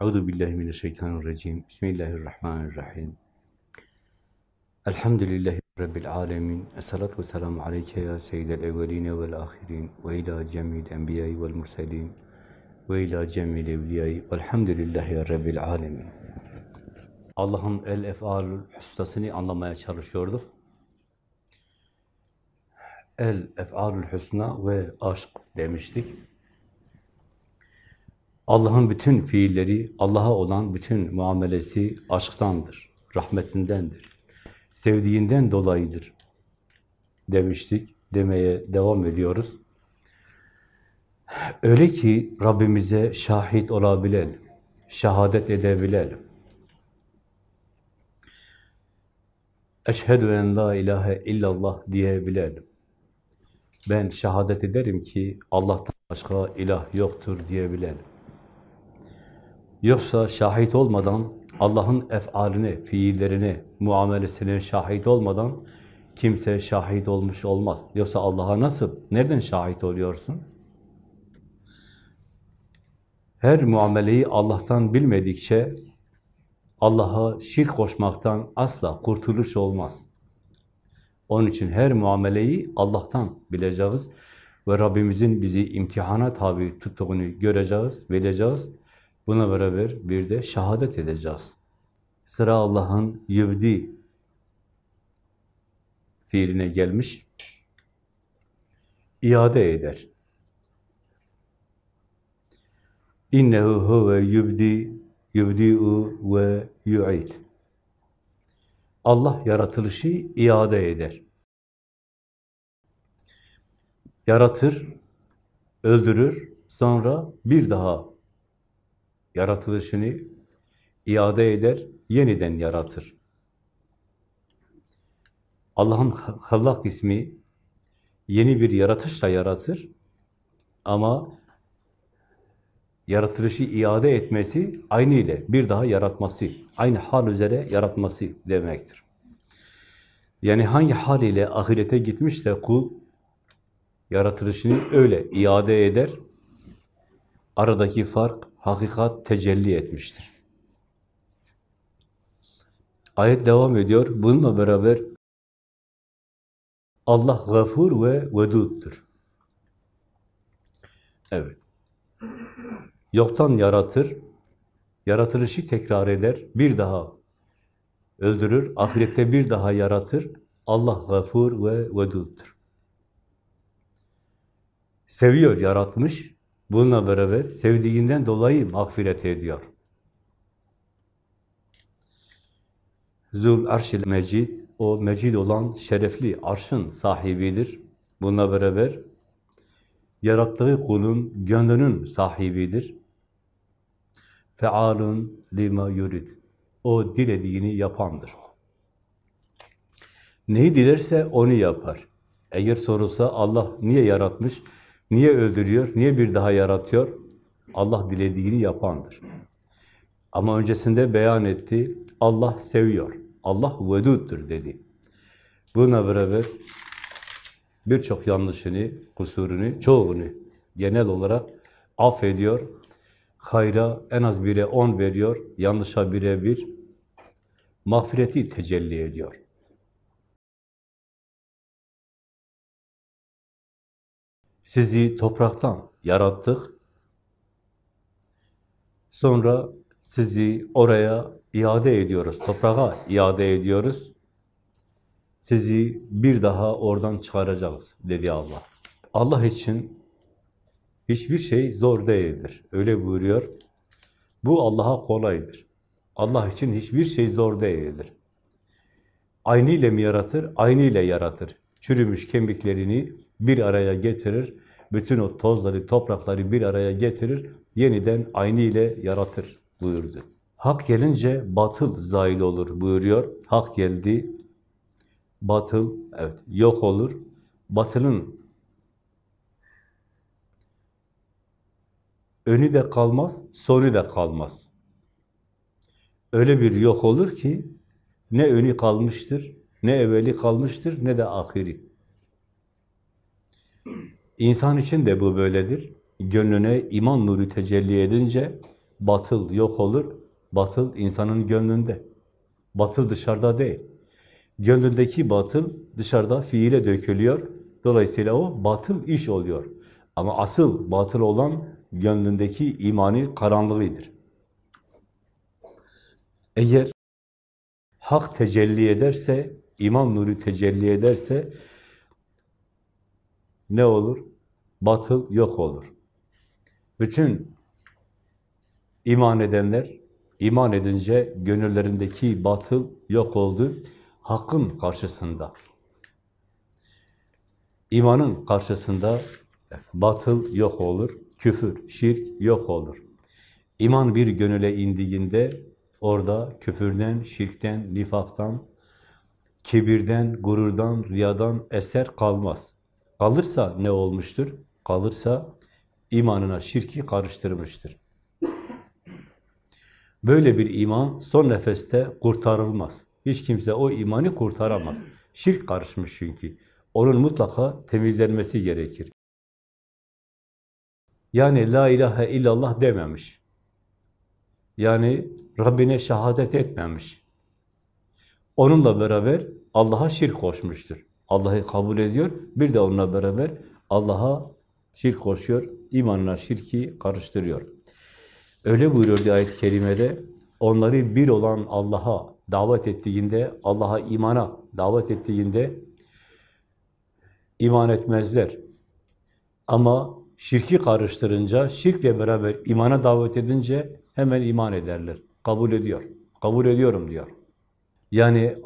Euzu billahi mineşşeytanirracim. Bismillahirrahmanirrahim. Elhamdülillahi rabbil alamin. Essalatu vesselamu aleyke ya seyyidel evvelin ve'l ahirin ve ila cemil enbiya'i ve'l murselin ve ila cemil evliya'i ve'lhamdülillahi rabbil alamin. Allah'ın el ef'alül husnasını anlamaya çalışıyorduk. El ef'alül husna ve aşk demiştik. Allah'ın bütün fiilleri, Allah'a olan bütün muamelesi aşktandır, rahmetindendir, sevdiğinden dolayıdır demiştik, demeye devam ediyoruz. Öyle ki Rabbimize şahit olabilelim, şehadet edebilelim. Eşhedü en la ilahe illallah diyebilelim. Ben şehadet ederim ki Allah'tan başka ilah yoktur diyebilelim. Yoksa şahit olmadan, Allah'ın ef'aline, fiillerine, muamelesine şahit olmadan kimse şahit olmuş olmaz. Yoksa Allah'a nasıl, nereden şahit oluyorsun? Her muameleyi Allah'tan bilmedikçe Allah'a şirk koşmaktan asla kurtuluş olmaz. Onun için her muameleyi Allah'tan bileceğiz ve Rabbimizin bizi imtihana tabi tuttuğunu göreceğiz, bileceğiz. Buna beraber bir de şehadet edeceğiz. Sıra Allah'ın yübdi fiiline gelmiş, iade eder. İnnehu huve yubdi yubdi'u ve yu'id. Allah yaratılışı iade eder. Yaratır, öldürür, sonra bir daha yaratılışını iade eder, yeniden yaratır. Allah'ın Hallak ismi yeni bir yaratışla yaratır ama yaratılışı iade etmesi aynı ile bir daha yaratması, aynı hal üzere yaratması demektir. Yani hangi hal ile ahirete gitmişse kul yaratılışını öyle iade eder. Aradaki fark hakikat tecelli etmiştir. Ayet devam ediyor. Bununla beraber Allah gafur ve veduddur. Evet. Yoktan yaratır, yaratılışı tekrar eder, bir daha öldürür, ahirette bir daha yaratır. Allah gafur ve veduddur. Seviyor, yaratmış, Bununla beraber sevdiğinden dolayı mağfiret ediyor. Zul arşil mecid, o mecid olan şerefli arşın sahibidir. Bununla beraber yarattığı kulun gönlünün sahibidir. Fealun lima yurid. O dilediğini yapandır. Neyi dilerse onu yapar. Eğer sorulsa Allah niye yaratmış? Niye öldürüyor? Niye bir daha yaratıyor? Allah dilediğini yapandır. Ama öncesinde beyan etti, Allah seviyor. Allah veduddur dedi. Buna beraber birçok yanlışını, kusurunu, çoğunu genel olarak affediyor. Hayra en az bire on veriyor, yanlışa bire bir. Mağfireti tecelli ediyor. Sizi topraktan yarattık. Sonra sizi oraya iade ediyoruz, toprağa iade ediyoruz. Sizi bir daha oradan çıkaracağız dedi Allah. Allah için hiçbir şey zor değildir. Öyle buyuruyor. Bu Allah'a kolaydır. Allah için hiçbir şey zor değildir. Aynı ile mi yaratır? Aynı ile yaratır. Çürümüş kemiklerini bir araya getirir. Bütün o tozları, toprakları bir araya getirir. Yeniden aynı ile yaratır buyurdu. Hak gelince batıl zail olur buyuruyor. Hak geldi, batıl evet yok olur. Batılın önü de kalmaz, sonu da kalmaz. Öyle bir yok olur ki ne önü kalmıştır, ne evveli kalmıştır, ne de ahiri. İnsan için de bu böyledir. Gönlüne iman nuru tecelli edince batıl yok olur. Batıl insanın gönlünde. Batıl dışarıda değil. Gönlündeki batıl dışarıda fiile dökülüyor. Dolayısıyla o batıl iş oluyor. Ama asıl batıl olan gönlündeki imani karanlığıdır. Eğer hak tecelli ederse, iman nuru tecelli ederse ne olur? Batıl yok olur. Bütün iman edenler, iman edince gönüllerindeki batıl yok oldu. Hakkın karşısında, imanın karşısında batıl yok olur. Küfür, şirk yok olur. İman bir gönüle indiğinde orada küfürden, şirkten, nifaktan, kibirden, gururdan, riyadan eser kalmaz. Kalırsa ne olmuştur? Kalırsa imanına şirki karıştırmıştır. Böyle bir iman son nefeste kurtarılmaz. Hiç kimse o imanı kurtaramaz. Şirk karışmış çünkü. Onun mutlaka temizlenmesi gerekir. Yani la ilahe illallah dememiş. Yani Rabbine şehadet etmemiş. Onunla beraber Allah'a şirk koşmuştur. Allah'ı kabul ediyor, bir de onunla beraber Allah'a şirk koşuyor, imanına şirki karıştırıyor. Öyle buyuruyor ayet-i kerimede, onları bir olan Allah'a davet ettiğinde, Allah'a imana davet ettiğinde iman etmezler. Ama şirki karıştırınca, şirkle beraber imana davet edince hemen iman ederler. Kabul ediyor. Kabul ediyorum diyor. Yani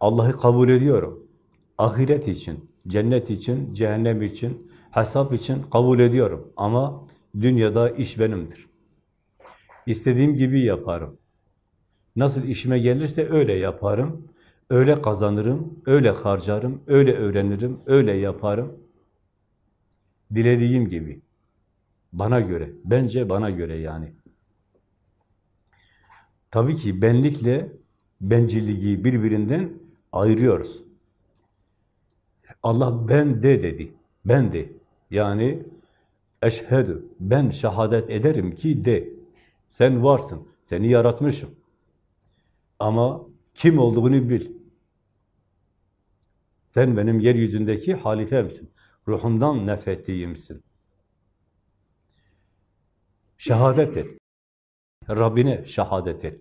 Allah'ı kabul ediyorum. Ahiret için, cennet için, cehennem için, hesap için kabul ediyorum. Ama dünyada iş benimdir. İstediğim gibi yaparım. Nasıl işime gelirse öyle yaparım. Öyle kazanırım, öyle harcarım, öyle öğrenirim, öyle yaparım. Dilediğim gibi. Bana göre, bence bana göre yani. Tabii ki benlikle bencilliği birbirinden ayırıyoruz. Allah ben de dedi. Ben de. Yani eşhedü. Ben şehadet ederim ki de. Sen varsın. Seni yaratmışım. Ama kim olduğunu bil. Sen benim yeryüzündeki halifemsin. Ruhumdan nefettiğimsin. Şehadet et. Rabbine şehadet et.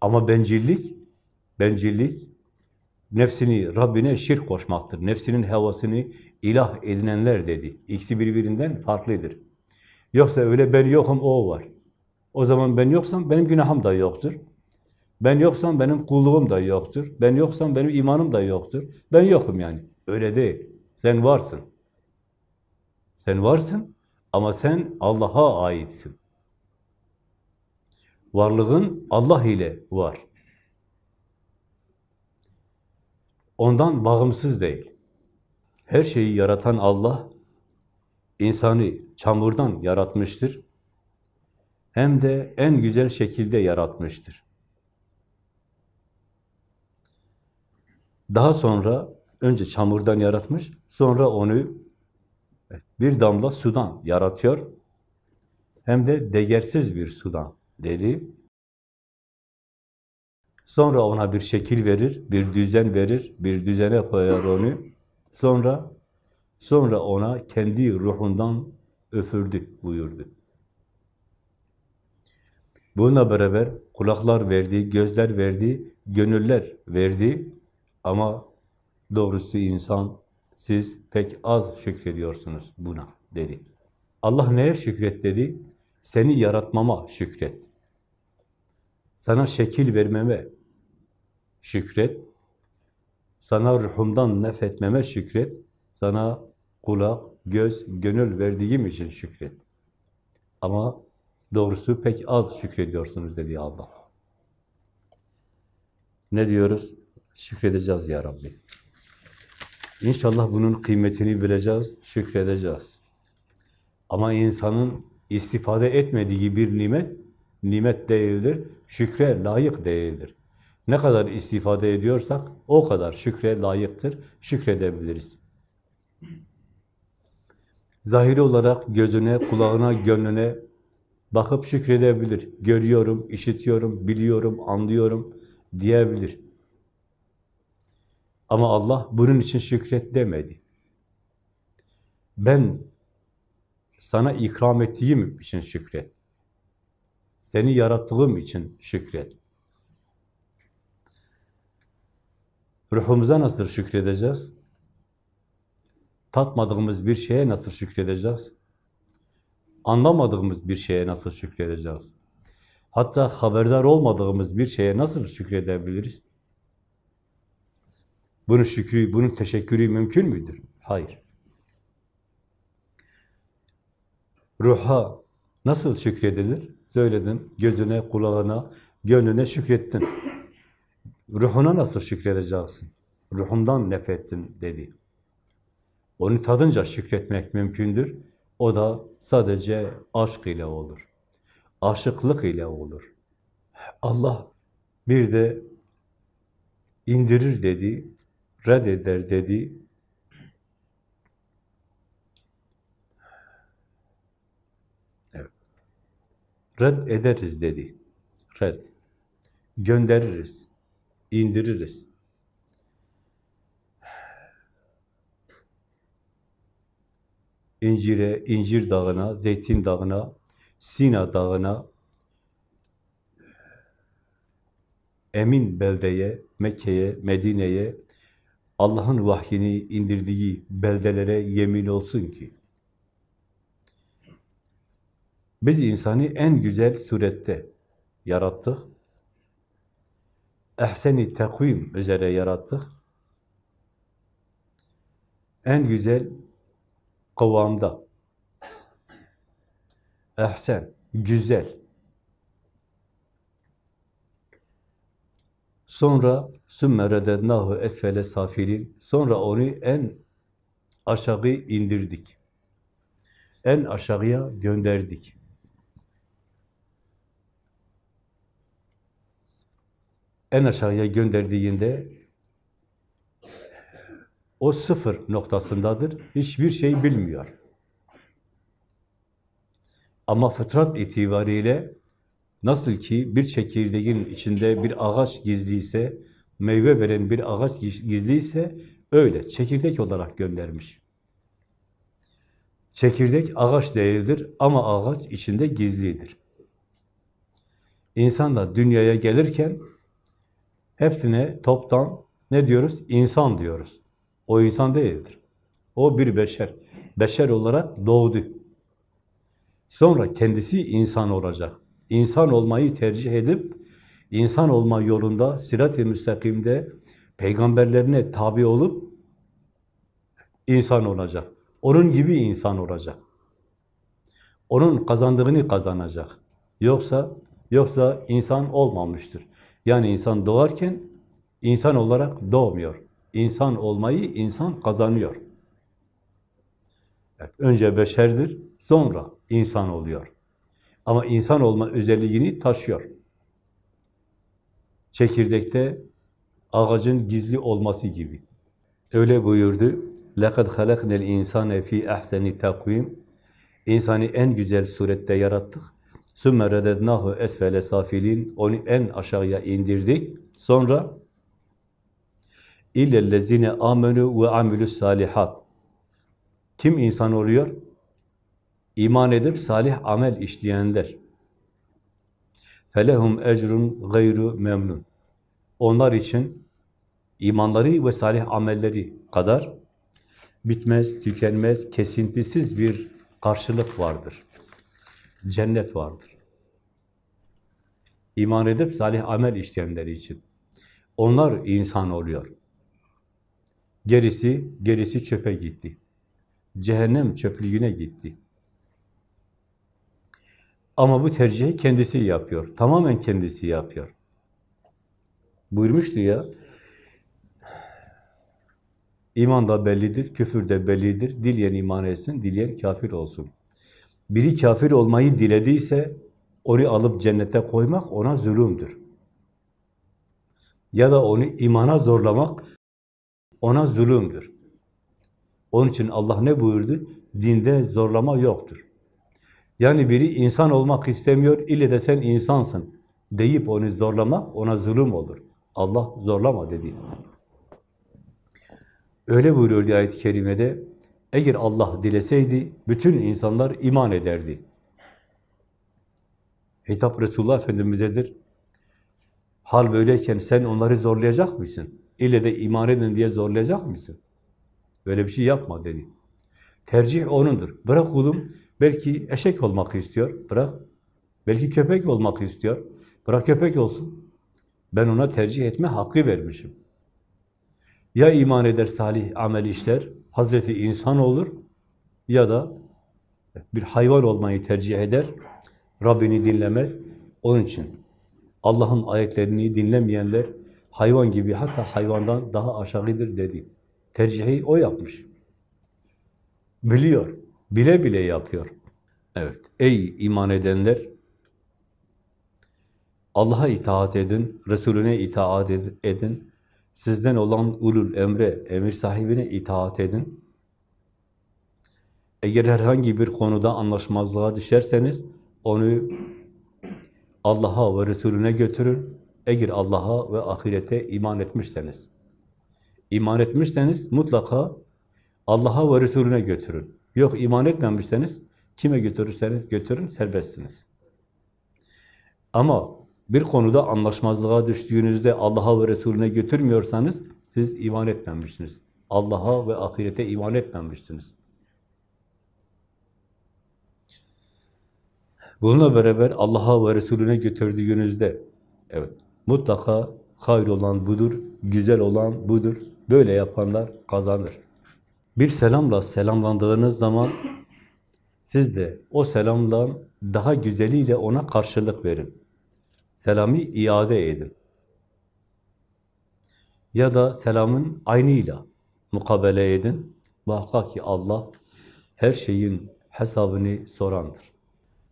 Ama bencillik, bencillik nefsini Rabbine şirk koşmaktır. Nefsinin hevasını ilah edinenler dedi. İkisi birbirinden farklıdır. Yoksa öyle ben yokum o var. O zaman ben yoksam benim günahım da yoktur. Ben yoksam benim kulluğum da yoktur. Ben yoksam benim imanım da yoktur. Ben yokum yani. Öyle değil. Sen varsın. Sen varsın ama sen Allah'a aitsin. Varlığın Allah ile var. Ondan bağımsız değil. Her şeyi yaratan Allah, insanı çamurdan yaratmıştır. Hem de en güzel şekilde yaratmıştır. Daha sonra, önce çamurdan yaratmış, sonra onu bir damla sudan yaratıyor. Hem de değersiz bir sudan dedi. Sonra ona bir şekil verir, bir düzen verir, bir düzene koyar onu. Sonra sonra ona kendi ruhundan öfürdü buyurdu. Bununla beraber kulaklar verdi, gözler verdi, gönüller verdi. Ama doğrusu insan, siz pek az şükrediyorsunuz buna dedi. Allah neye şükret dedi? Seni yaratmama şükret. Sana şekil vermeme şükret. Sana ruhumdan nefetmeme şükret. Sana kulak, göz, gönül verdiğim için şükret. Ama doğrusu pek az şükrediyorsunuz dedi Allah. Ne diyoruz? Şükredeceğiz ya Rabbi. İnşallah bunun kıymetini bileceğiz, şükredeceğiz. Ama insanın istifade etmediği bir nimet, nimet değildir, şükre layık değildir. Ne kadar istifade ediyorsak o kadar şükre layıktır, şükredebiliriz. Zahiri olarak gözüne, kulağına, gönlüne Bakıp şükredebilir. Görüyorum, işitiyorum, biliyorum, anlıyorum diyebilir. Ama Allah bunun için şükret demedi. Ben sana ikram ettiğim için şükret. Seni yarattığım için şükret. Ruhumuza nasıl şükredeceğiz? Tatmadığımız bir şeye nasıl şükredeceğiz? Anlamadığımız bir şeye nasıl şükredeceğiz? Hatta haberdar olmadığımız bir şeye nasıl şükredebiliriz? Bunun şükrü, bunun teşekkürü mümkün müdür? Hayır. Ruha nasıl şükredilir? Söyledin, gözüne, kulağına, gönlüne şükrettin. Ruhuna nasıl şükredeceksin? Ruhumdan nefrettin dedi. Onu tadınca şükretmek mümkündür. O da sadece aşk ile olur. Aşıklık ile olur. Allah bir de indirir dedi, reddeder dedi. Evet. Red ederiz dedi. Red. Göndeririz. İndiririz. İncire, incir dağına, zeytin dağına, Sina dağına, emin beldeye, Mekke'ye, Medine'ye, Allah'ın vahyini indirdiği beldelere yemin olsun ki, biz insanı en güzel surette yarattık. Ehseni tekvim üzere yarattık. En güzel kıvamda. Ehsen, güzel. Sonra sümme redednahu esfele safilin. Sonra onu en aşağı indirdik. En aşağıya gönderdik. En aşağıya gönderdiğinde o sıfır noktasındadır. Hiçbir şey bilmiyor. Ama fıtrat itibariyle nasıl ki bir çekirdeğin içinde bir ağaç gizliyse, meyve veren bir ağaç gizliyse öyle çekirdek olarak göndermiş. Çekirdek ağaç değildir ama ağaç içinde gizlidir. İnsan da dünyaya gelirken hepsine toptan ne diyoruz? İnsan diyoruz. O insan değildir. O bir beşer. Beşer olarak doğdu. Sonra kendisi insan olacak. İnsan olmayı tercih edip, insan olma yolunda, sirat-i müstakimde peygamberlerine tabi olup, insan olacak. Onun gibi insan olacak. Onun kazandığını kazanacak. Yoksa, yoksa insan olmamıştır. Yani insan doğarken insan olarak doğmuyor. İnsan olmayı insan kazanıyor. Evet, önce beşerdir, sonra insan oluyor. Ama insan olma özelliğini taşıyor. Çekirdekte ağacın gizli olması gibi. Öyle buyurdu. لَقَدْ خَلَقْنَا الْاِنْسَانَ ف۪ي اَحْسَنِ تَقْوِيمٍ İnsanı en güzel surette yarattık. Sümme redednahu esfele safilin. Onu en aşağıya indirdik. Sonra illellezine amenu ve amilü salihat. Kim insan oluyor? İman edip salih amel işleyenler. Felehum ecrun gayru memnun. Onlar için imanları ve salih amelleri kadar bitmez, tükenmez, kesintisiz bir karşılık vardır. Cennet vardır. İman edip salih amel işleyenleri için. Onlar insan oluyor. Gerisi, gerisi çöpe gitti. Cehennem çöplüğüne gitti. Ama bu tercihi kendisi yapıyor. Tamamen kendisi yapıyor. Buyurmuştu ya, iman da bellidir, küfür de bellidir. Dileyen iman etsin, dileyen kafir olsun. Biri kafir olmayı dilediyse, onu alıp cennete koymak ona zulümdür. Ya da onu imana zorlamak ona zulümdür. Onun için Allah ne buyurdu? Dinde zorlama yoktur. Yani biri insan olmak istemiyor, ille de sen insansın deyip onu zorlamak ona zulüm olur. Allah zorlama dedi. Öyle buyuruyor ayet-i kerimede, eğer Allah dileseydi bütün insanlar iman ederdi. Hitap Resulullah Efendimiz'edir. Hal böyleyken sen onları zorlayacak mısın? İlle de iman edin diye zorlayacak mısın? Böyle bir şey yapma dedi. Tercih onundur. Bırak kulum, belki eşek olmak istiyor, bırak. Belki köpek olmak istiyor, bırak köpek olsun. Ben ona tercih etme hakkı vermişim. Ya iman eder salih amel işler, Hazreti insan olur ya da bir hayvan olmayı tercih eder, Rabbini dinlemez. Onun için Allah'ın ayetlerini dinlemeyenler hayvan gibi hatta hayvandan daha aşağıdır dedi. Tercihi o yapmış. Biliyor, bile bile yapıyor. Evet, ey iman edenler, Allah'a itaat edin, Resulüne itaat edin, sizden olan ulul emre, emir sahibine itaat edin. Eğer herhangi bir konuda anlaşmazlığa düşerseniz, onu Allah'a ve Resulüne götürün. Eğer Allah'a ve ahirete iman etmişseniz. iman etmişseniz mutlaka Allah'a ve Resulüne götürün. Yok iman etmemişseniz kime götürürseniz götürün serbestsiniz. Ama bir konuda anlaşmazlığa düştüğünüzde Allah'a ve Resulüne götürmüyorsanız siz iman etmemişsiniz. Allah'a ve ahirete iman etmemişsiniz. Bununla beraber Allah'a ve Resulüne götürdüğünüzde evet mutlaka hayır olan budur, güzel olan budur. Böyle yapanlar kazanır. Bir selamla selamlandığınız zaman siz de o selamdan daha güzeliyle ona karşılık verin. Selamı iade edin. Ya da selamın aynıyla mukabele edin. Muhakkak ki Allah her şeyin hesabını sorandır.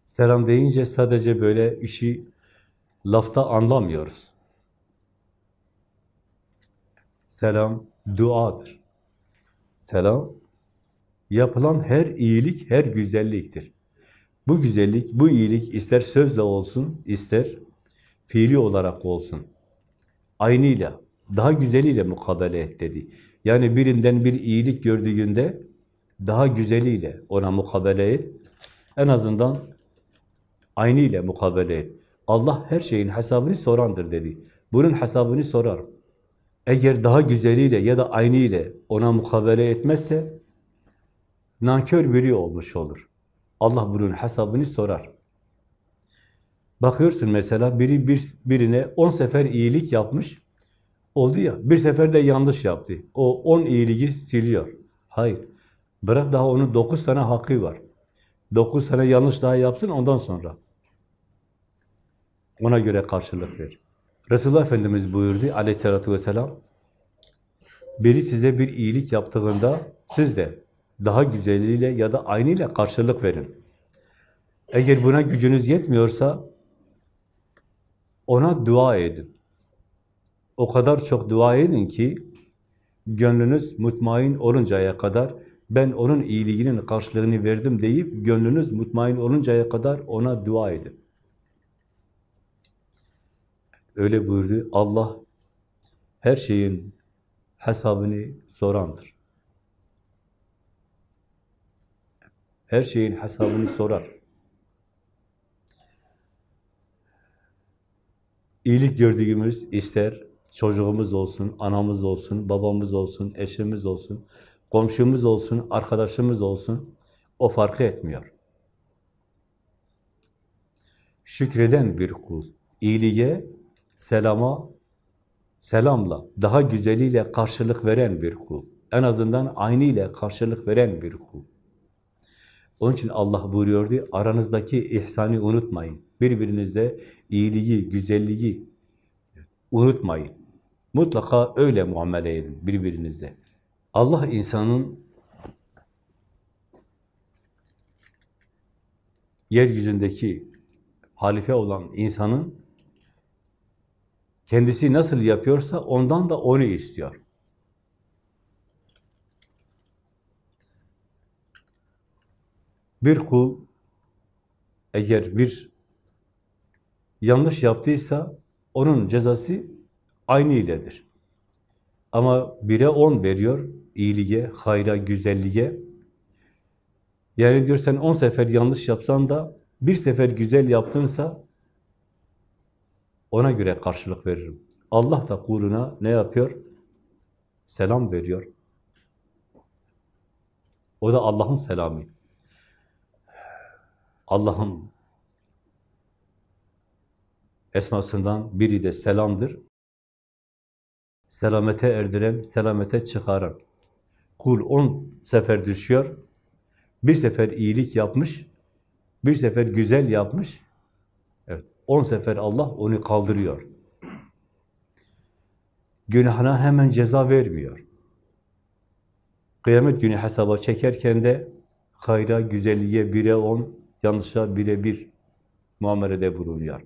Selam deyince sadece böyle işi lafta anlamıyoruz. Selam duadır. Selam yapılan her iyilik, her güzelliktir. Bu güzellik, bu iyilik ister sözle olsun, ister fiili olarak olsun. Aynıyla, daha güzeliyle mukabele et dedi. Yani birinden bir iyilik gördüğünde daha güzeliyle ona mukabele et. En azından Aynı ile mukabele et. Allah her şeyin hesabını sorandır dedi. Bunun hesabını sorar. Eğer daha güzeliyle ya da aynı ile ona mukabele etmezse nankör biri olmuş olur. Allah bunun hesabını sorar. Bakıyorsun mesela biri bir, birine on sefer iyilik yapmış, oldu ya, bir sefer de yanlış yaptı. O on iyiliği siliyor. Hayır. Bırak daha onun dokuz tane hakkı var. Dokuz tane yanlış daha yapsın ondan sonra. Ona göre karşılık ver. Resulullah Efendimiz buyurdu aleyhissalatü vesselam, biri size bir iyilik yaptığında siz de daha güzeliyle ya da aynıyla karşılık verin. Eğer buna gücünüz yetmiyorsa ona dua edin. O kadar çok dua edin ki gönlünüz mutmain oluncaya kadar ben onun iyiliğinin karşılığını verdim deyip gönlünüz mutmain oluncaya kadar ona dua edin. Öyle buyurdu. Allah her şeyin hesabını sorandır. Her şeyin hesabını sorar. İyilik gördüğümüz ister çocuğumuz olsun, anamız olsun, babamız olsun, eşimiz olsun, komşumuz olsun, arkadaşımız olsun, o farkı etmiyor. Şükreden bir kul, iyiliğe selama, selamla, daha güzeliyle karşılık veren bir kul. En azından aynı ile karşılık veren bir kul. Onun için Allah buyuruyordu, aranızdaki ihsanı unutmayın. Birbirinizde iyiliği, güzelliği unutmayın. Mutlaka öyle muamele edin birbirinizde. Allah insanın yeryüzündeki halife olan insanın Kendisi nasıl yapıyorsa ondan da onu istiyor. Bir kul eğer bir yanlış yaptıysa onun cezası aynı iledir. Ama bire on veriyor, iyiliğe, hayra, güzelliğe. Yani diyor sen on sefer yanlış yapsan da bir sefer güzel yaptınsa ona göre karşılık veririm. Allah da kuluna ne yapıyor? Selam veriyor. O da Allah'ın selamı. Allah'ın esmasından biri de selamdır. Selamete erdiren, selamete çıkaran. Kul on sefer düşüyor, bir sefer iyilik yapmış, bir sefer güzel yapmış, evet, on sefer Allah onu kaldırıyor. Günahına hemen ceza vermiyor. Kıyamet günü hesaba çekerken de hayra, güzelliğe bire on, yanlışa bire bir muamelede bulunuyor.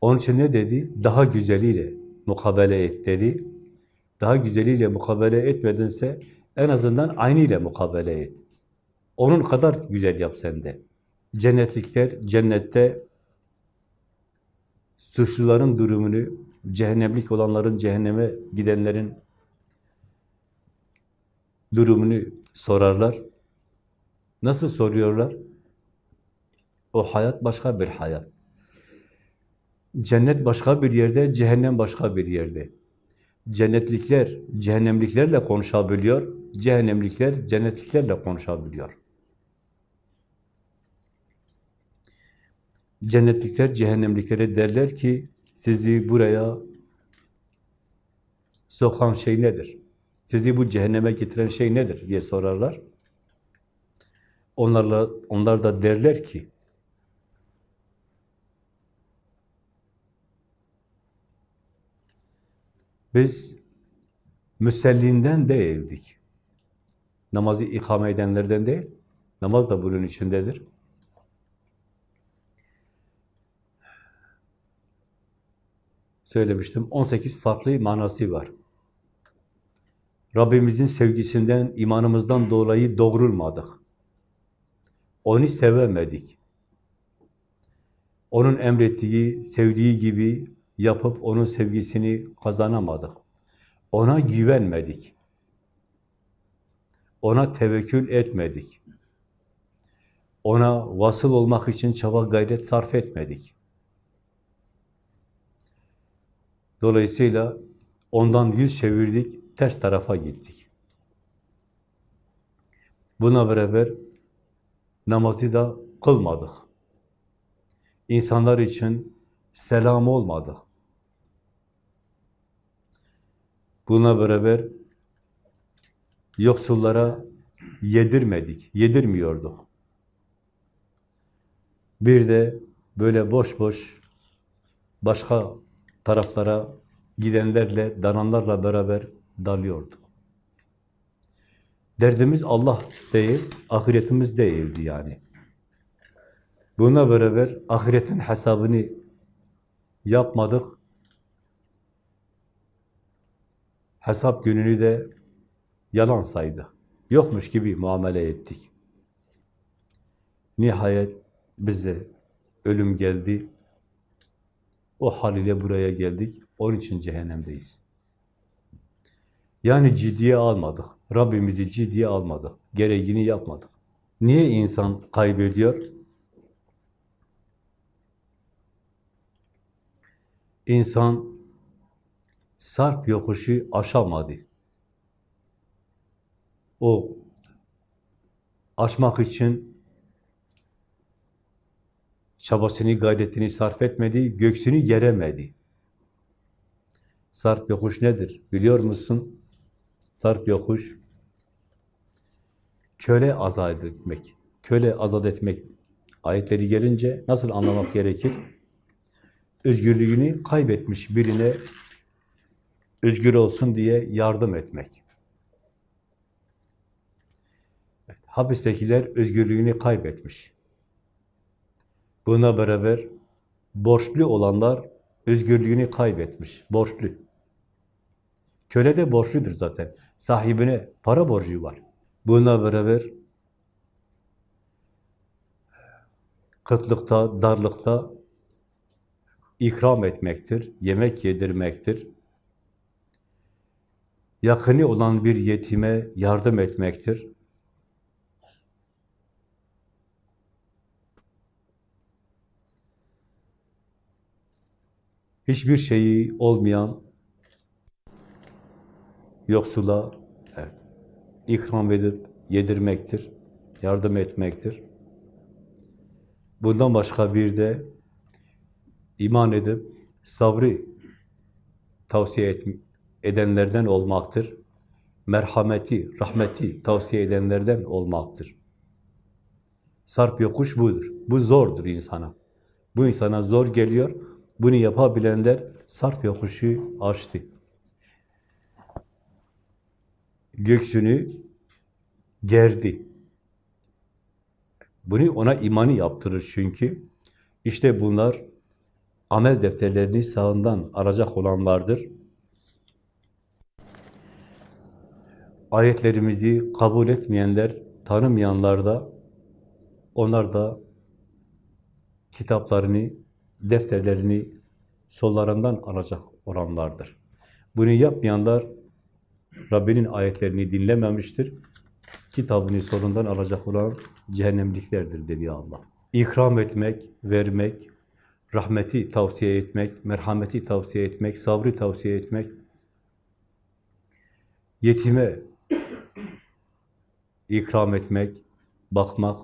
Onun için ne dedi? Daha güzeliyle mukabele et dedi. Daha güzeliyle mukabele etmedinse en azından aynıyla mukabele et. Onun kadar güzel yap sen de. Cennetlikler cennette suçluların durumunu, cehennemlik olanların cehenneme gidenlerin durumunu sorarlar. Nasıl soruyorlar? O hayat başka bir hayat. Cennet başka bir yerde, cehennem başka bir yerde. Cennetlikler cehennemliklerle konuşabiliyor, cehennemlikler cennetliklerle konuşabiliyor. Cennetlikler cehennemliklere derler ki sizi buraya sokan şey nedir? Sizi bu cehenneme getiren şey nedir diye sorarlar. Onlarla onlar da derler ki Biz müsellinden değildik. Namazı ikame edenlerden değil, namaz da bunun içindedir. Söylemiştim, 18 farklı manası var. Rabbimizin sevgisinden, imanımızdan dolayı doğrulmadık. Onu sevemedik. Onun emrettiği, sevdiği gibi yapıp onun sevgisini kazanamadık. Ona güvenmedik. Ona tevekkül etmedik. Ona vasıl olmak için çaba gayret sarf etmedik. Dolayısıyla ondan yüz çevirdik, ters tarafa gittik. Buna beraber namazı da kılmadık. İnsanlar için selam olmadık. Buna beraber yoksullara yedirmedik, yedirmiyorduk. Bir de böyle boş boş başka taraflara gidenlerle, dananlarla beraber dalıyorduk. Derdimiz Allah değil, ahiretimiz değildi yani. Buna beraber ahiretin hesabını yapmadık, hesap gününü de yalan saydı. Yokmuş gibi muamele ettik. Nihayet bize ölüm geldi. O haliyle buraya geldik. Onun için cehennemdeyiz. Yani ciddiye almadık. Rabbimizi ciddiye almadık. Gereğini yapmadık. Niye insan kaybediyor? İnsan Sarp yokuşu aşamadı. O aşmak için çabasını, gayretini sarf etmedi, göksünü geremedi. Sarp yokuş nedir? Biliyor musun? Sarp yokuş, köle azat etmek. Köle azat etmek ayetleri gelince nasıl anlamak gerekir? Özgürlüğünü kaybetmiş birine özgür olsun diye yardım etmek. Hapistekiler özgürlüğünü kaybetmiş. Buna beraber borçlu olanlar özgürlüğünü kaybetmiş, borçlu. Köle de borçludur zaten. Sahibine para borcu var. Buna beraber kıtlıkta, darlıkta ikram etmektir, yemek yedirmektir. Yakını olan bir yetime yardım etmektir. Hiçbir şeyi olmayan yoksula evet, ikram edip yedirmektir, yardım etmektir. Bundan başka bir de iman edip sabrı tavsiye et, edenlerden olmaktır. Merhameti, rahmeti tavsiye edenlerden olmaktır. Sarp yokuş budur. Bu zordur insana. Bu insana zor geliyor. Bunu yapabilenler sarp yokuşu aştı. Göksünü gerdi. Bunu ona imanı yaptırır çünkü. İşte bunlar amel defterlerini sağından arayacak olanlardır. Ayetlerimizi kabul etmeyenler, tanımayanlar da onlar da kitaplarını, defterlerini sollarından alacak olanlardır. Bunu yapmayanlar Rabbinin ayetlerini dinlememiştir. Kitabını solundan alacak olan cehennemliklerdir dedi Allah. İkram etmek, vermek, rahmeti tavsiye etmek, merhameti tavsiye etmek, sabrı tavsiye etmek, yetime ikram etmek, bakmak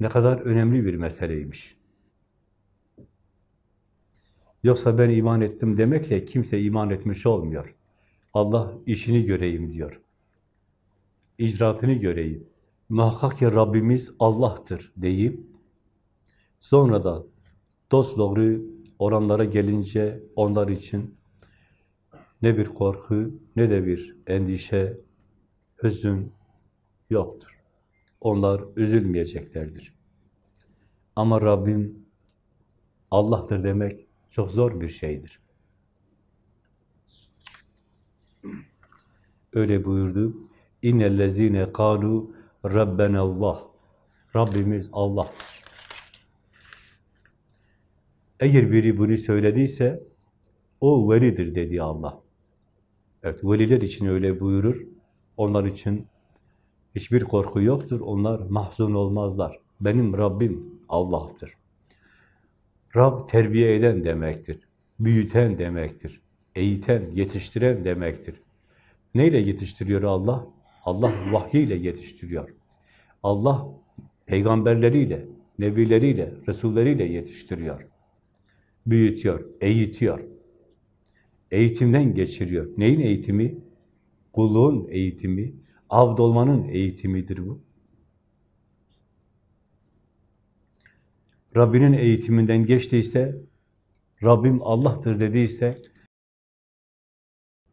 ne kadar önemli bir meseleymiş. Yoksa ben iman ettim demekle kimse iman etmiş olmuyor. Allah işini göreyim diyor. İcraatını göreyim. Muhakkak ki Rabbimiz Allah'tır deyip sonra da dost doğru oranlara gelince onlar için ne bir korku ne de bir endişe, hüzün yoktur. Onlar üzülmeyeceklerdir. Ama Rabbim Allah'tır demek çok zor bir şeydir. Öyle buyurdu. İnnellezine kalu Rabbenallah. Rabbimiz Allah'tır. Eğer biri bunu söylediyse o velidir dedi Allah. Evet, veliler için öyle buyurur. Onlar için hiçbir korku yoktur. Onlar mahzun olmazlar. Benim Rabbim Allah'tır. Rab terbiye eden demektir. Büyüten demektir. Eğiten, yetiştiren demektir. Neyle yetiştiriyor Allah? Allah vahyiyle yetiştiriyor. Allah peygamberleriyle, nebileriyle, resulleriyle yetiştiriyor. Büyütüyor, eğitiyor. Eğitimden geçiriyor. Neyin eğitimi? Kulluğun eğitimi, avdolmanın eğitimidir bu. Rabbinin eğitiminden geçtiyse, Rabbim Allah'tır dediyse,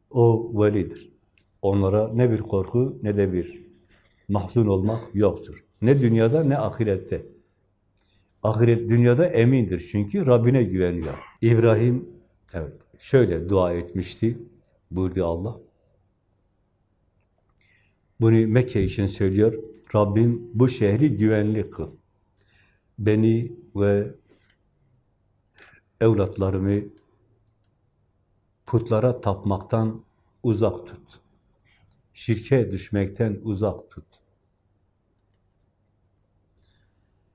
o velidir. Onlara ne bir korku ne de bir mahzun olmak yoktur. Ne dünyada ne ahirette. Ahiret dünyada emindir çünkü Rabbine güveniyor. İbrahim evet şöyle dua etmişti. Buyurdu Allah. Bunu Mekke için söylüyor. Rabbim bu şehri güvenli kıl. Beni ve evlatlarımı putlara tapmaktan uzak tut. Şirke düşmekten uzak tut.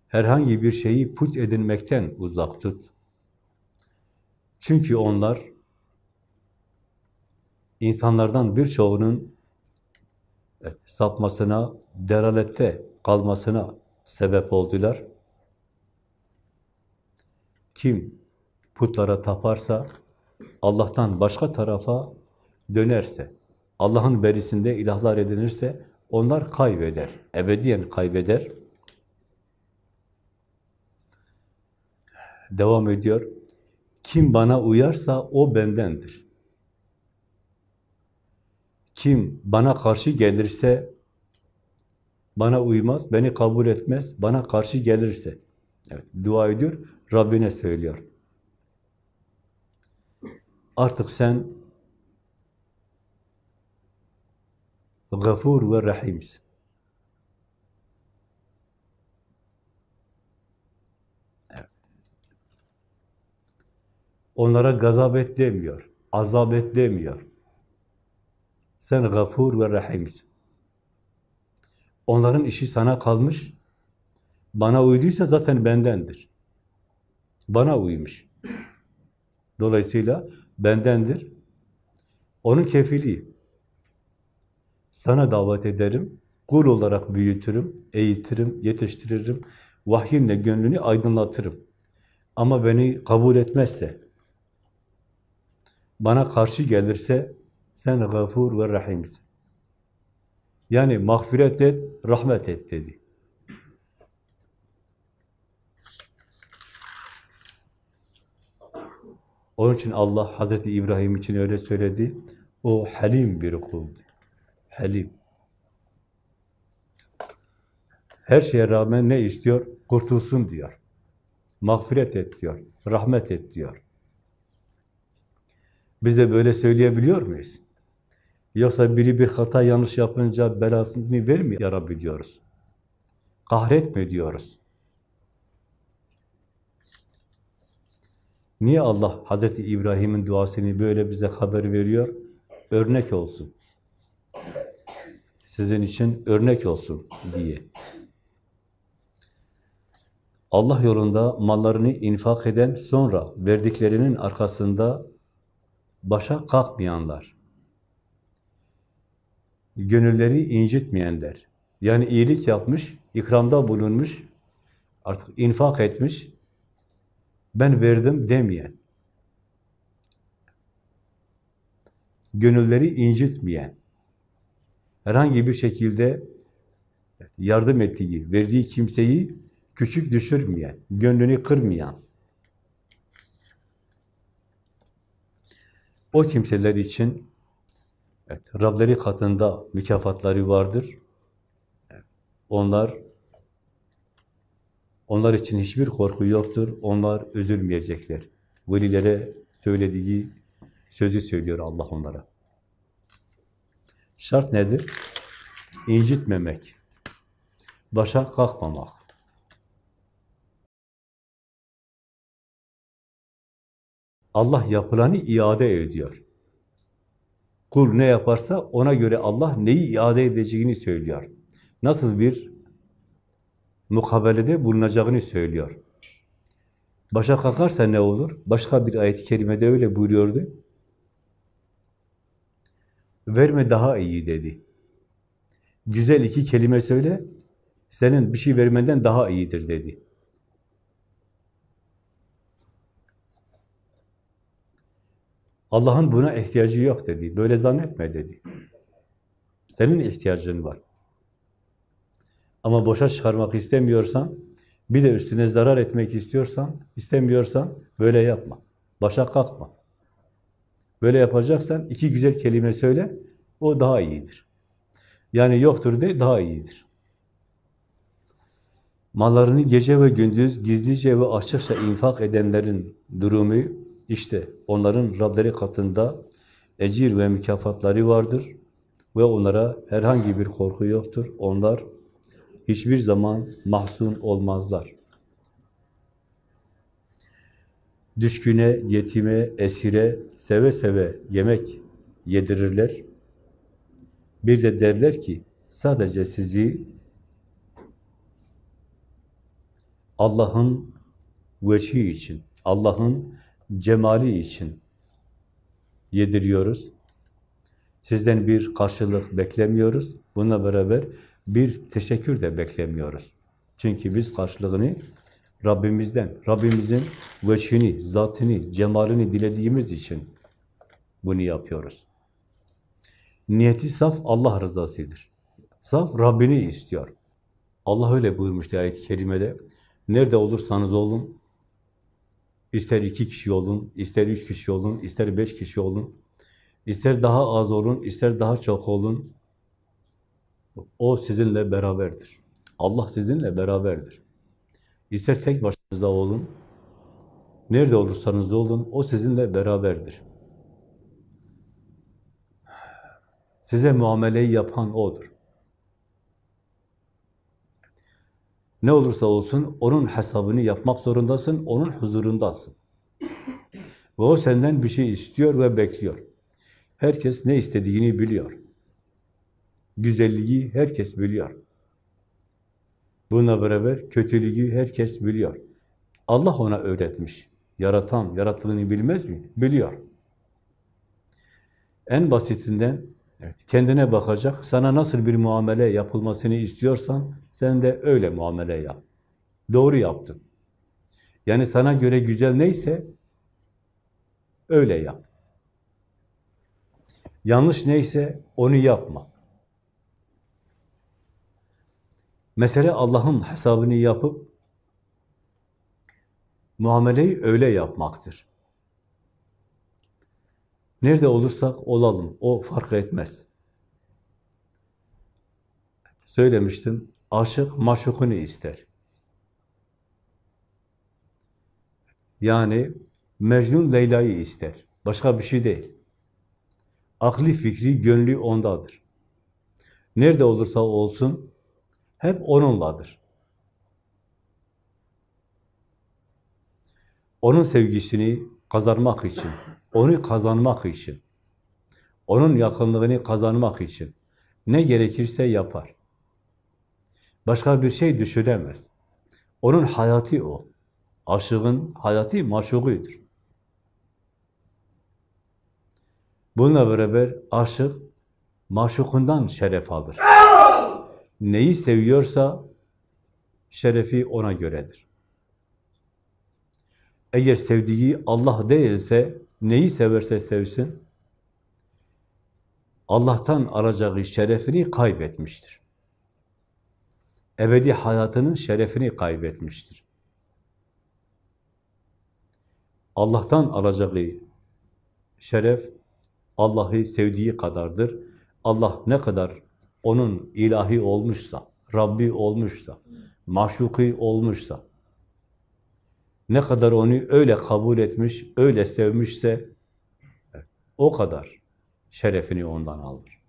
Herhangi bir şeyi put edinmekten uzak tut. Çünkü onlar insanlardan birçoğunun sapmasına, delalette kalmasına sebep oldular. Kim putlara taparsa, Allah'tan başka tarafa dönerse, Allah'ın berisinde ilahlar edinirse, onlar kaybeder, ebediyen kaybeder. Devam ediyor. Kim bana uyarsa o bendendir. Kim bana karşı gelirse, bana uymaz, beni kabul etmez, bana karşı gelirse, Evet, dua ediyor, Rabbine söylüyor. Artık sen gafur ve rahimsin. Onlara gazap et demiyor, azap et demiyor. Sen gafur ve rahimsin. Onların işi sana kalmış, bana uyduysa zaten bendendir. Bana uymuş. Dolayısıyla bendendir. Onun kefiliyim. Sana davet ederim. Kul olarak büyütürüm, eğitirim, yetiştiririm. Vahyinle gönlünü aydınlatırım. Ama beni kabul etmezse, bana karşı gelirse sen gafur ve rahimsin. Yani mağfiret et, rahmet et dedi. Onun için Allah Hazreti İbrahim için öyle söyledi. O halim bir kuldu. Halim. Her şeye rağmen ne istiyor? Kurtulsun diyor. Mağfiret et diyor. Rahmet et diyor. Biz de böyle söyleyebiliyor muyuz? Yoksa biri bir hata yanlış yapınca belasını vermiyor ya Rabbi diyoruz. Kahretme diyoruz. Niye Allah Hazreti İbrahim'in duasını böyle bize haber veriyor? Örnek olsun. Sizin için örnek olsun diye. Allah yolunda mallarını infak eden, sonra verdiklerinin arkasında başa kalkmayanlar, gönülleri incitmeyenler, yani iyilik yapmış, ikramda bulunmuş, artık infak etmiş, ben verdim demeyen, gönülleri incitmeyen, herhangi bir şekilde yardım ettiği, verdiği kimseyi küçük düşürmeyen, gönlünü kırmayan, o kimseler için evet, Rableri katında mükafatları vardır. Onlar onlar için hiçbir korku yoktur. Onlar üzülmeyecekler. Velilere söylediği sözü söylüyor Allah onlara. Şart nedir? İncitmemek. Başa kalkmamak. Allah yapılanı iade ediyor. Kul ne yaparsa ona göre Allah neyi iade edeceğini söylüyor. Nasıl bir mukabelede bulunacağını söylüyor. Başa kalkarsa ne olur? Başka bir ayet-i kerimede öyle buyuruyordu. Verme daha iyi dedi. Güzel iki kelime söyle, senin bir şey vermenden daha iyidir dedi. Allah'ın buna ihtiyacı yok dedi. Böyle zannetme dedi. Senin ihtiyacın var. Ama boşa çıkarmak istemiyorsan, bir de üstüne zarar etmek istiyorsan, istemiyorsan böyle yapma. Başa kalkma. Böyle yapacaksan iki güzel kelime söyle, o daha iyidir. Yani yoktur de daha iyidir. Mallarını gece ve gündüz gizlice ve açıkça infak edenlerin durumu işte onların Rableri katında ecir ve mükafatları vardır ve onlara herhangi bir korku yoktur. Onlar hiçbir zaman mahzun olmazlar. Düşküne, yetime, esire seve seve yemek yedirirler. Bir de derler ki sadece sizi Allah'ın veçhi için, Allah'ın cemali için yediriyoruz. Sizden bir karşılık beklemiyoruz. Bununla beraber bir teşekkür de beklemiyoruz. Çünkü biz karşılığını Rabbimizden, Rabbimizin veçhini, zatını, cemalini dilediğimiz için bunu yapıyoruz. Niyeti saf Allah rızasıdır. Saf Rabbini istiyor. Allah öyle buyurmuştu ayet-i kerimede. Nerede olursanız olun, ister iki kişi olun, ister üç kişi olun, ister beş kişi olun, ister daha az olun, ister daha çok olun, o sizinle beraberdir. Allah sizinle beraberdir. İster tek başınıza olun, nerede olursanız olun, o sizinle beraberdir. Size muameleyi yapan O'dur. Ne olursa olsun onun hesabını yapmak zorundasın, onun huzurundasın. Ve o senden bir şey istiyor ve bekliyor. Herkes ne istediğini biliyor. Güzelliği herkes biliyor. Bununla beraber kötülüğü herkes biliyor. Allah ona öğretmiş. Yaratan, yarattığını bilmez mi? Biliyor. En basitinden evet, kendine bakacak, sana nasıl bir muamele yapılmasını istiyorsan sen de öyle muamele yap. Doğru yaptın. Yani sana göre güzel neyse öyle yap. Yanlış neyse onu yapma. Mesele Allah'ın hesabını yapıp muameleyi öyle yapmaktır. Nerede olursak olalım, o fark etmez. Söylemiştim, aşık maşukunu ister. Yani Mecnun Leyla'yı ister. Başka bir şey değil. Akli fikri, gönlü ondadır. Nerede olursa olsun hep onunladır. Onun sevgisini kazanmak için, onu kazanmak için, onun yakınlığını kazanmak için ne gerekirse yapar. Başka bir şey düşünemez. Onun hayatı o. Aşığın hayatı maşuğudur. Bununla beraber aşık maşukundan şeref alır. Neyi seviyorsa şerefi ona göredir. Eğer sevdiği Allah değilse, neyi severse sevsin, Allah'tan alacağı şerefini kaybetmiştir. Ebedi hayatının şerefini kaybetmiştir. Allah'tan alacağı şeref, Allah'ı sevdiği kadardır. Allah ne kadar onun ilahi olmuşsa, Rabbi olmuşsa, maşuki olmuşsa, ne kadar onu öyle kabul etmiş, öyle sevmişse, o kadar şerefini ondan alır.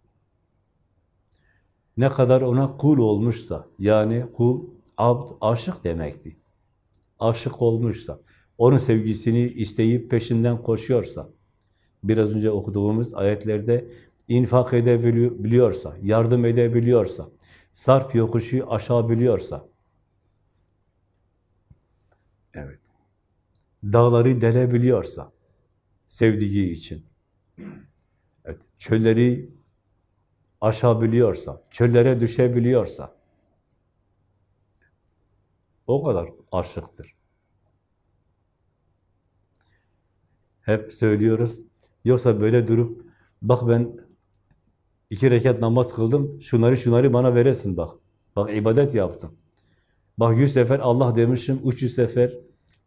Ne kadar ona kul olmuşsa, yani kul, abd, aşık demekti. Aşık olmuşsa, onun sevgisini isteyip peşinden koşuyorsa, biraz önce okuduğumuz ayetlerde infak edebiliyorsa, yardım edebiliyorsa, sarp yokuşu aşabiliyorsa, evet, dağları delebiliyorsa, sevdiği için, evet, çölleri aşabiliyorsa, çöllere düşebiliyorsa, o kadar aşıktır. Hep söylüyoruz. Yoksa böyle durup, bak ben iki rekat namaz kıldım, şunları şunları bana veresin bak. Bak ibadet yaptım. Bak yüz sefer Allah demişim, üç yüz sefer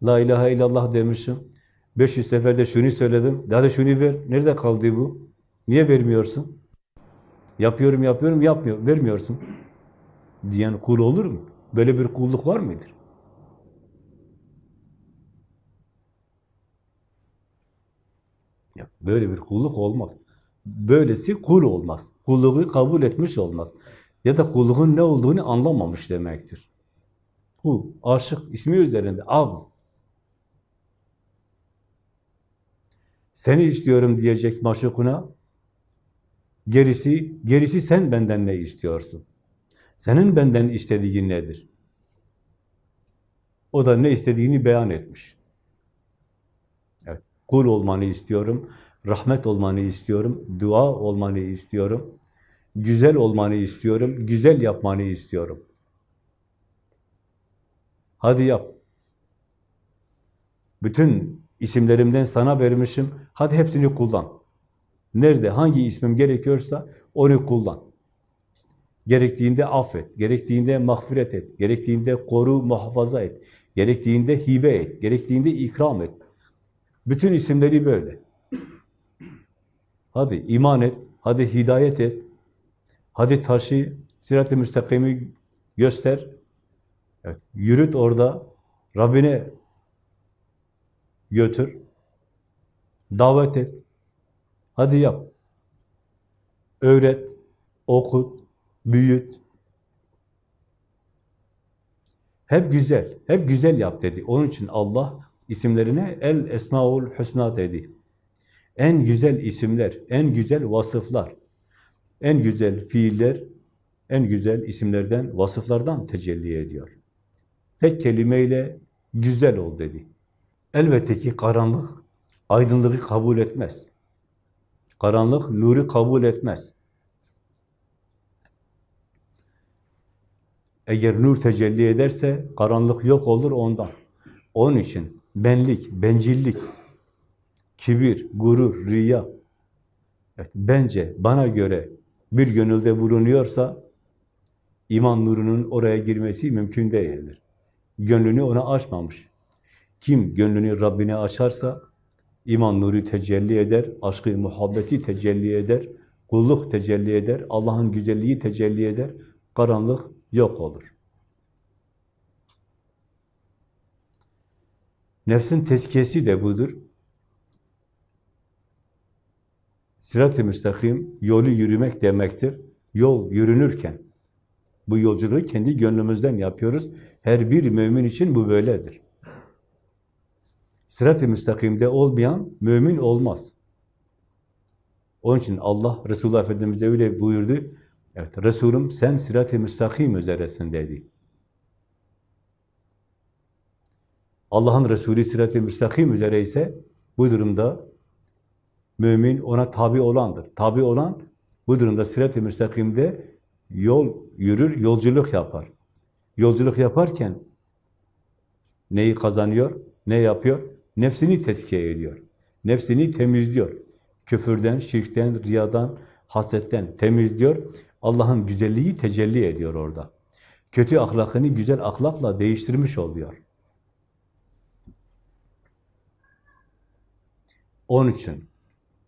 La ilahe illallah demişim. 500 seferde şunu söyledim. Hadi şunu ver. Nerede kaldı bu? Niye vermiyorsun? Yapıyorum, yapıyorum, yapmıyor. Vermiyorsun. Diyen kul olur mu? Böyle bir kulluk var mıdır? Böyle bir kulluk olmaz. Böylesi kul olmaz. Kulluğu kabul etmiş olmaz. Ya da kulluğun ne olduğunu anlamamış demektir. Kul, aşık, ismi üzerinde, abd. Seni istiyorum diyecek maşukuna. Gerisi, gerisi sen benden ne istiyorsun? Senin benden istediğin nedir? O da ne istediğini beyan etmiş. Evet, kul olmanı istiyorum, rahmet olmanı istiyorum, dua olmanı istiyorum, güzel olmanı istiyorum, güzel yapmanı istiyorum. Hadi yap. Bütün isimlerimden sana vermişim, hadi hepsini kullan. Nerede, hangi ismim gerekiyorsa onu kullan. Gerektiğinde affet, gerektiğinde mağfiret et, gerektiğinde koru, muhafaza et, gerektiğinde hibe et, gerektiğinde ikram et. Bütün isimleri böyle. Hadi iman et, hadi hidayet et, hadi taşı, sirat-ı müstakimi göster. Evet, yürüt orada, Rabbine götür, davet et, hadi yap. Öğret, okut, büyüt. Hep güzel, hep güzel yap dedi. Onun için Allah isimlerine El Esmaul Hüsna dedi. En güzel isimler, en güzel vasıflar, en güzel fiiller, en güzel isimlerden, vasıflardan tecelli ediyor. Tek kelimeyle güzel ol dedi. Elbette ki karanlık aydınlığı kabul etmez. Karanlık nuru kabul etmez. Eğer nur tecelli ederse karanlık yok olur ondan. Onun için benlik, bencillik, kibir, gurur, riya, evet, bence, bana göre bir gönülde bulunuyorsa iman nurunun oraya girmesi mümkün değildir. Gönlünü ona açmamış. Kim gönlünü Rabbine açarsa iman nuru tecelli eder, aşkı, muhabbeti tecelli eder, kulluk tecelli eder, Allah'ın güzelliği tecelli eder, karanlık yok olur. Nefsin tezkiyesi de budur. Sirat-ı müstakim, yolu yürümek demektir. Yol yürünürken, bu yolculuğu kendi gönlümüzden yapıyoruz. Her bir mümin için bu böyledir. Sirat-ı müstakimde olmayan mümin olmaz. Onun için Allah, Resulullah Efendimiz'e öyle buyurdu. Evet, Resulüm sen sirat-ı müstakim üzeresin dedi. Allah'ın Resulü sirat-ı müstakim üzere ise bu durumda mümin ona tabi olandır. Tabi olan bu durumda sirat-ı müstakimde yol yürür, yolculuk yapar. Yolculuk yaparken neyi kazanıyor, ne yapıyor? Nefsini tezkiye ediyor. Nefsini temizliyor. Küfürden, şirkten, riyadan, hasetten temizliyor. Allah'ın güzelliği tecelli ediyor orada. Kötü ahlakını güzel ahlakla değiştirmiş oluyor. Onun için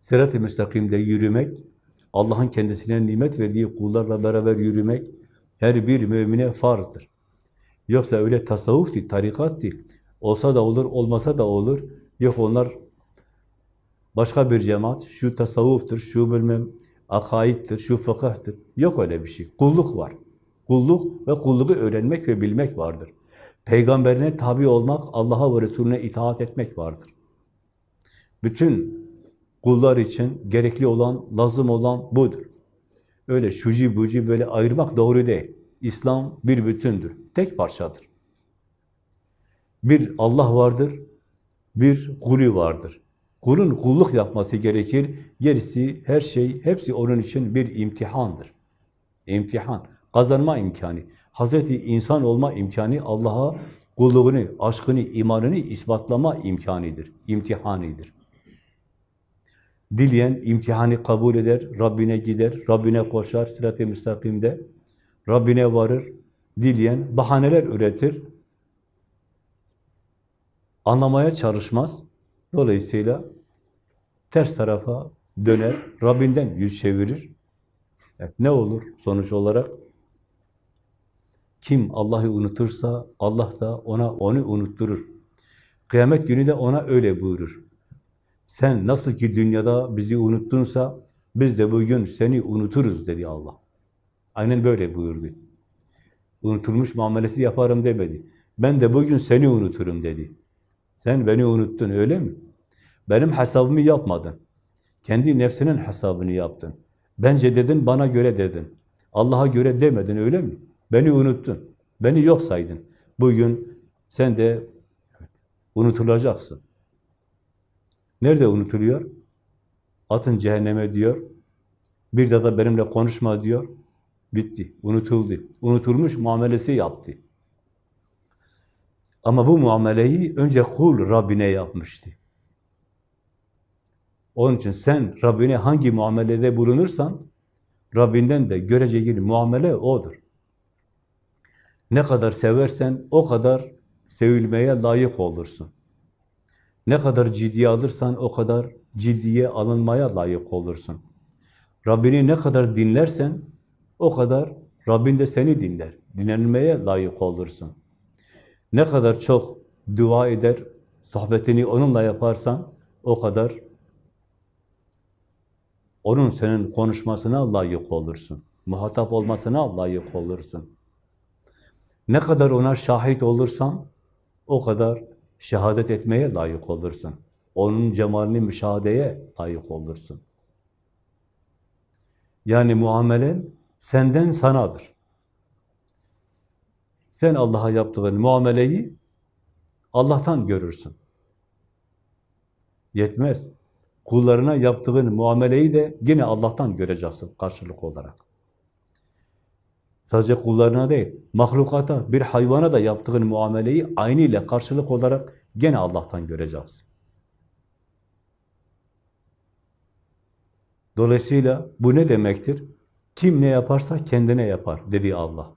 sırat-ı müstakimde yürümek, Allah'ın kendisine nimet verdiği kullarla beraber yürümek her bir mümine farzdır. Yoksa öyle tasavvuf değil, tarikat değil. Olsa da olur, olmasa da olur. Yok onlar başka bir cemaat, şu tasavvuftur, şu bilmem akaittir, şu fıkıhtır. Yok öyle bir şey. Kulluk var. Kulluk ve kulluğu öğrenmek ve bilmek vardır. Peygamberine tabi olmak, Allah'a ve Resulüne itaat etmek vardır. Bütün kullar için gerekli olan, lazım olan budur. Öyle şuci buci böyle ayırmak doğru değil. İslam bir bütündür, tek parçadır. Bir Allah vardır, bir kulü vardır. Kulun kulluk yapması gerekir. Gerisi, her şey, hepsi onun için bir imtihandır. İmtihan, kazanma imkanı. Hazreti insan olma imkanı Allah'a kulluğunu, aşkını, imanını ispatlama imkanıdır, imtihanidir. Dileyen imtihanı kabul eder, Rabbine gider, Rabbine koşar, sırat-ı müstakimde, Rabbine varır. Dileyen bahaneler üretir, anlamaya çalışmaz. Dolayısıyla ters tarafa döner, Rabbinden yüz çevirir. Evet, ne olur sonuç olarak? Kim Allah'ı unutursa Allah da ona onu unutturur. Kıyamet günü de ona öyle buyurur. Sen nasıl ki dünyada bizi unuttunsa biz de bugün seni unuturuz dedi Allah. Aynen böyle buyurdu. Unutulmuş muamelesi yaparım demedi. Ben de bugün seni unuturum dedi. Sen beni unuttun öyle mi? Benim hesabımı yapmadın. Kendi nefsinin hesabını yaptın. Bence dedin, bana göre dedin. Allah'a göre demedin öyle mi? Beni unuttun. Beni yok saydın. Bugün sen de unutulacaksın. Nerede unutuluyor? Atın cehenneme diyor. Bir daha da benimle konuşma diyor. Bitti, unutuldu. Unutulmuş muamelesi yaptı. Ama bu muameleyi önce kul Rabbine yapmıştı. Onun için sen Rabbine hangi muamelede bulunursan, Rabbinden de göreceğin muamele odur. Ne kadar seversen o kadar sevilmeye layık olursun. Ne kadar ciddiye alırsan o kadar ciddiye alınmaya layık olursun. Rabbini ne kadar dinlersen o kadar Rabbin de seni dinler. Dinlenmeye layık olursun. Ne kadar çok dua eder, sohbetini onunla yaparsan o kadar onun senin konuşmasına layık olursun. Muhatap olmasına layık olursun. Ne kadar ona şahit olursan o kadar şehadet etmeye layık olursun. Onun cemalini müşahedeye layık olursun. Yani muamelen senden sanadır. Sen Allah'a yaptığın muameleyi Allah'tan görürsün. Yetmez. Kullarına yaptığın muameleyi de yine Allah'tan göreceksin karşılık olarak. Sadece kullarına değil, mahlukata, bir hayvana da yaptığın muameleyi aynı ile karşılık olarak gene Allah'tan göreceksin. Dolayısıyla bu ne demektir? Kim ne yaparsa kendine yapar dedi Allah.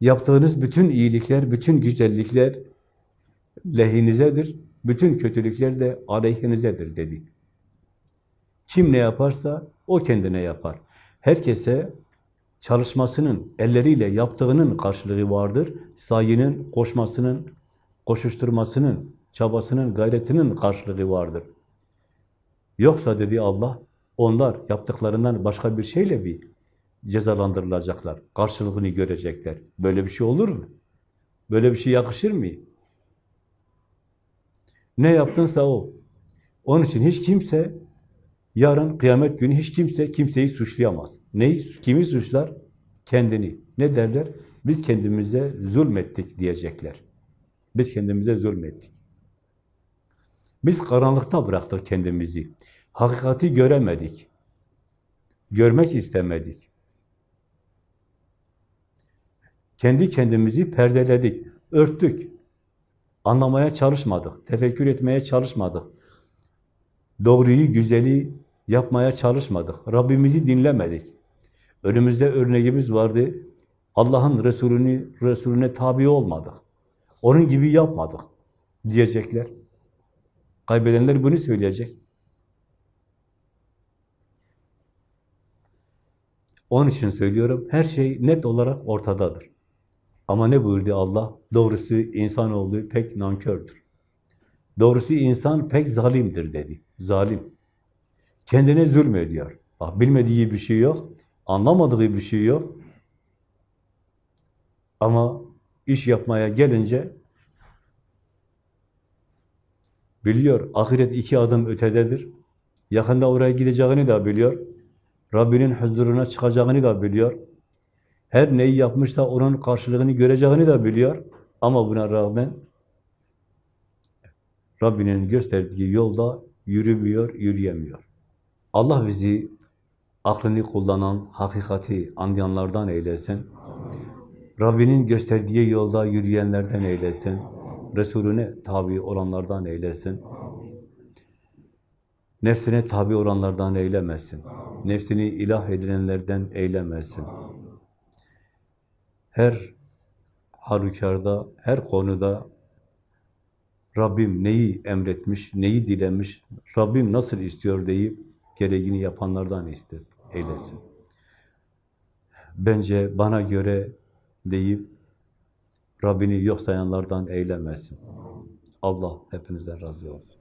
Yaptığınız bütün iyilikler, bütün güzellikler lehinizedir. Bütün kötülükler de aleyhinizedir dedi. Kim ne yaparsa o kendine yapar. Herkese çalışmasının, elleriyle yaptığının karşılığı vardır. Sayının, koşmasının, koşuşturmasının, çabasının, gayretinin karşılığı vardır. Yoksa dedi Allah, onlar yaptıklarından başka bir şeyle bir cezalandırılacaklar. Karşılığını görecekler. Böyle bir şey olur mu? Böyle bir şey yakışır mı? Ne yaptınsa o. Onun için hiç kimse yarın kıyamet günü hiç kimse kimseyi suçlayamaz. Neyi? Kimi suçlar? Kendini. Ne derler? Biz kendimize zulmettik diyecekler. Biz kendimize zulmettik. Biz karanlıkta bıraktık kendimizi. Hakikati göremedik. Görmek istemedik. Kendi kendimizi perdeledik, örttük. Anlamaya çalışmadık, tefekkür etmeye çalışmadık. Doğruyu, güzeli yapmaya çalışmadık. Rabbimizi dinlemedik. Önümüzde örneğimiz vardı. Allah'ın Resulünü, Resulüne tabi olmadık. Onun gibi yapmadık diyecekler. Kaybedenler bunu söyleyecek. Onun için söylüyorum, her şey net olarak ortadadır. Ama ne buyurdu Allah? Doğrusu insanoğlu pek nankördür. Doğrusu insan pek zalimdir dedi. Zalim. Kendine zulmediyor. Bak bilmediği bir şey yok, anlamadığı bir şey yok. Ama iş yapmaya gelince biliyor, ahiret iki adım ötededir. Yakında oraya gideceğini de biliyor. Rabbinin huzuruna çıkacağını da biliyor. Her neyi yapmışsa onun karşılığını göreceğini de biliyor. Ama buna rağmen Rabbinin gösterdiği yolda yürümüyor, yürüyemiyor. Allah bizi aklını kullanan, hakikati anlayanlardan eylesin. Rabbinin gösterdiği yolda yürüyenlerden eylesin. Resulüne tabi olanlardan eylesin. Nefsine tabi olanlardan eylemesin. Nefsini ilah edinenlerden eylemesin. Her halükarda, her konuda Rabbim neyi emretmiş, neyi dilemiş, Rabbim nasıl istiyor deyip gereğini yapanlardan istesin, eylesin. Bence bana göre deyip Rabbini yok sayanlardan eylemesin. Allah hepinizden razı olsun.